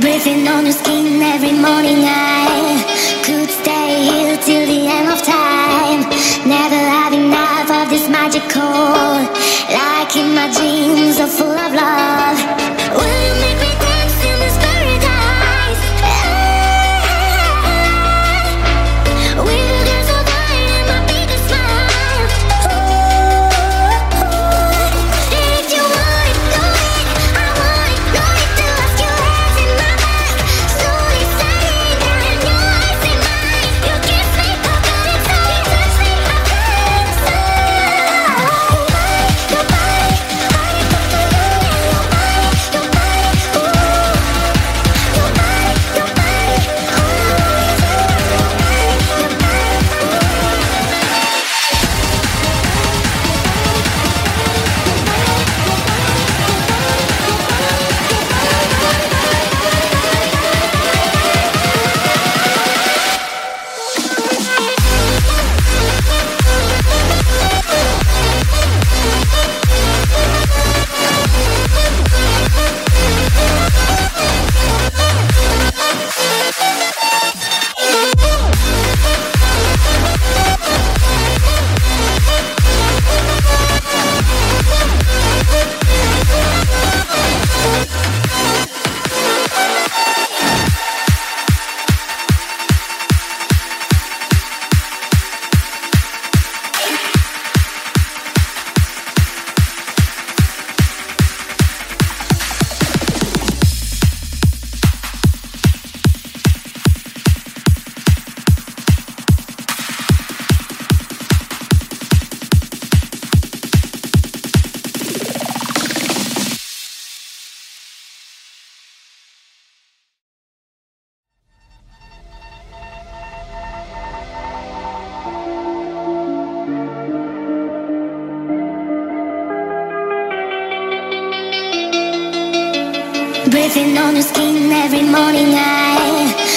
Breathing on your skin every morning. I could stay here till the end of time. Living on your skin every morning. I